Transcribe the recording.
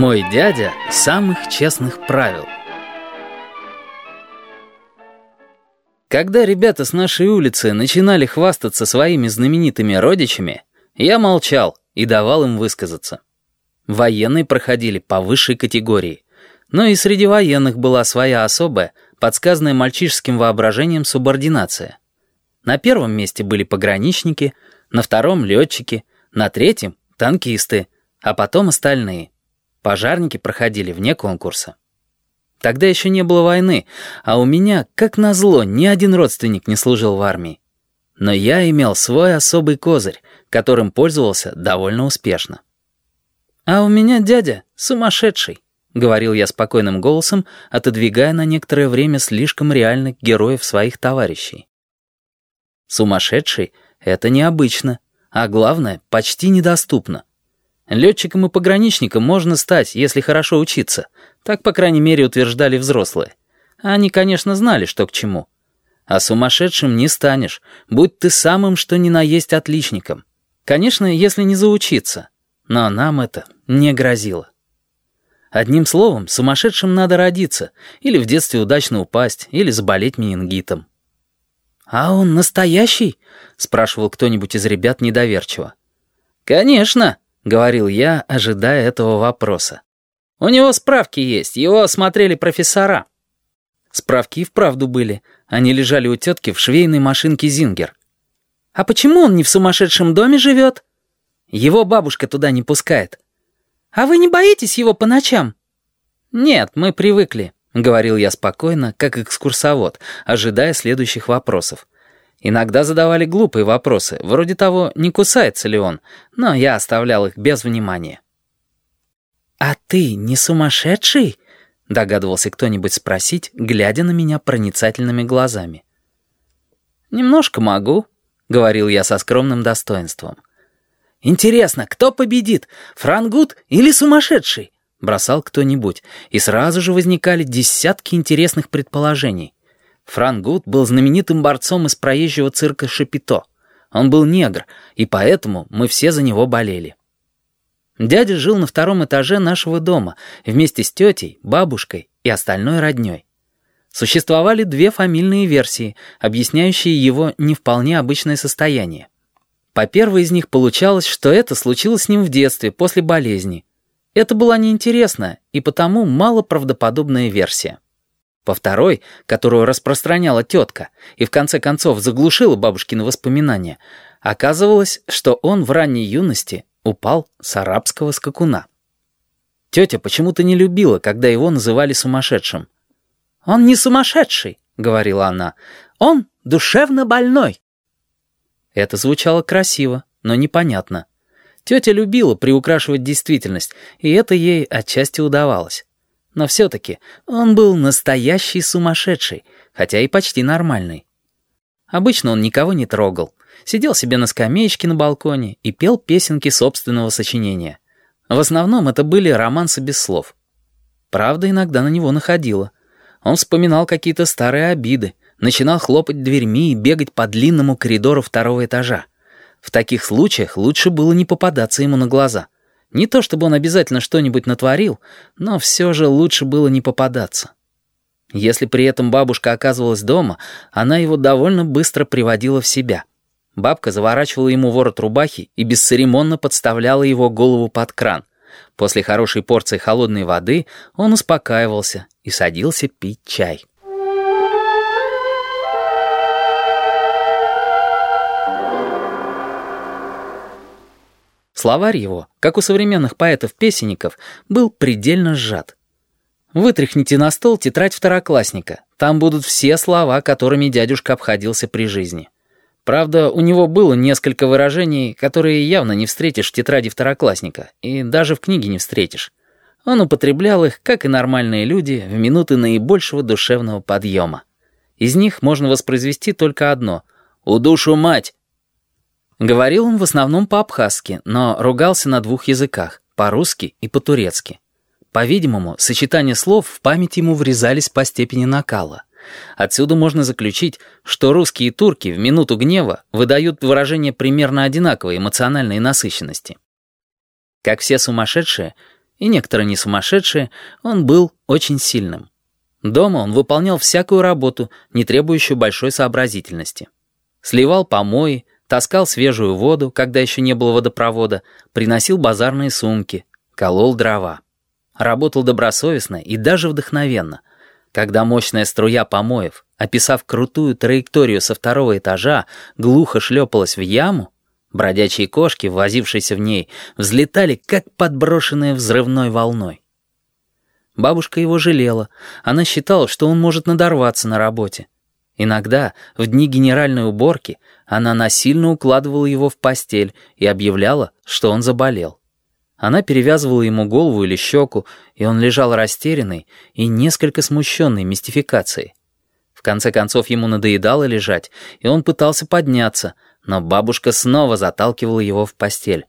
Мой дядя самых честных правил. Когда ребята с нашей улицы начинали хвастаться своими знаменитыми родичами, я молчал и давал им высказаться. Военные проходили по высшей категории, но и среди военных была своя особая, подсказанная мальчишеским воображением субординация. На первом месте были пограничники, на втором — летчики, на третьем — танкисты, а потом остальные. Пожарники проходили вне конкурса. Тогда еще не было войны, а у меня, как назло, ни один родственник не служил в армии. Но я имел свой особый козырь, которым пользовался довольно успешно. «А у меня дядя сумасшедший», — говорил я спокойным голосом, отодвигая на некоторое время слишком реальных героев своих товарищей. Сумасшедший — это необычно, а главное, почти недоступно. Летчиком и пограничником можно стать, если хорошо учиться. Так, по крайней мере, утверждали взрослые. Они, конечно, знали, что к чему. А сумасшедшим не станешь, будь ты самым что ни на есть отличником. Конечно, если не заучиться. Но нам это не грозило. Одним словом, сумасшедшим надо родиться, или в детстве удачно упасть, или заболеть менингитом. «А он настоящий?» — спрашивал кто-нибудь из ребят недоверчиво. «Конечно!» — говорил я, ожидая этого вопроса. «У него справки есть, его осмотрели профессора». Справки и вправду были. Они лежали у тетки в швейной машинке «Зингер». «А почему он не в сумасшедшем доме живет?» «Его бабушка туда не пускает». «А вы не боитесь его по ночам?» «Нет, мы привыкли», — говорил я спокойно, как экскурсовод, ожидая следующих вопросов. Иногда задавали глупые вопросы, вроде того, не кусается ли он, но я оставлял их без внимания. «А ты не сумасшедший?» — догадывался кто-нибудь спросить, глядя на меня проницательными глазами. «Немножко могу», — говорил я со скромным достоинством. «Интересно, кто победит, Франгут или сумасшедший?» — бросал кто-нибудь, и сразу же возникали десятки интересных предположений. Фран Гуд был знаменитым борцом из проезжего цирка Шапито. Он был негр, и поэтому мы все за него болели. Дядя жил на втором этаже нашего дома вместе с тетей, бабушкой и остальной родней. Существовали две фамильные версии, объясняющие его не вполне обычное состояние. По первой из них получалось, что это случилось с ним в детстве, после болезни. Это была неинтересная и потому малоправдоподобная версия. По второй, которую распространяла тетка и в конце концов заглушила бабушкины воспоминания, оказывалось, что он в ранней юности упал с арабского скакуна. Тетя почему-то не любила, когда его называли сумасшедшим. «Он не сумасшедший», — говорила она, — «он душевно больной». Это звучало красиво, но непонятно. Тетя любила приукрашивать действительность, и это ей отчасти удавалось. Но все-таки он был настоящий сумасшедший, хотя и почти нормальный. Обычно он никого не трогал, сидел себе на скамеечке на балконе и пел песенки собственного сочинения. В основном это были романсы без слов. Правда иногда на него находила. Он вспоминал какие-то старые обиды, начинал хлопать дверьми и бегать по длинному коридору второго этажа. В таких случаях лучше было не попадаться ему на глаза — не то чтобы он обязательно что-нибудь натворил, но все же лучше было не попадаться. Если при этом бабушка оказывалась дома, она его довольно быстро приводила в себя. Бабка заворачивала ему ворот рубахи и бесцеремонно подставляла его голову под кран. После хорошей порции холодной воды он успокаивался и садился пить чай. Словарь его, как у современных поэтов-песенников, был предельно сжат. Вытряхните на стол тетрадь второклассника. Там будут все слова, которыми дядюшка обходился при жизни. Правда, у него было несколько выражений, которые явно не встретишь в тетради второклассника, и даже в книге не встретишь. Он употреблял их, как и нормальные люди, в минуты наибольшего душевного подъема. Из них можно воспроизвести только одно «У душу мать!» Говорил он в основном по-абхазски, но ругался на двух языках — по-русски и по-турецки. По-видимому, сочетания слов в память ему врезались по степени накала. Отсюда можно заключить, что русские и турки в минуту гнева выдают выражения примерно одинаковой эмоциональной насыщенности. Как все сумасшедшие, и некоторые не сумасшедшие, он был очень сильным. Дома он выполнял всякую работу, не требующую большой сообразительности. Сливал помои, таскал свежую воду, когда еще не было водопровода, приносил базарные сумки, колол дрова. Работал добросовестно и даже вдохновенно. Когда мощная струя помоев, описав крутую траекторию со второго этажа, глухо шлепалась в яму, бродячие кошки, возившиеся в ней, взлетали, как подброшенные взрывной волной. Бабушка его жалела. Она считала, что он может надорваться на работе. Иногда, в дни генеральной уборки, она насильно укладывала его в постель и объявляла, что он заболел. Она перевязывала ему голову или щеку, и он лежал растерянный и несколько смущенный мистификацией. В конце концов ему надоедало лежать, и он пытался подняться, но бабушка снова заталкивала его в постель.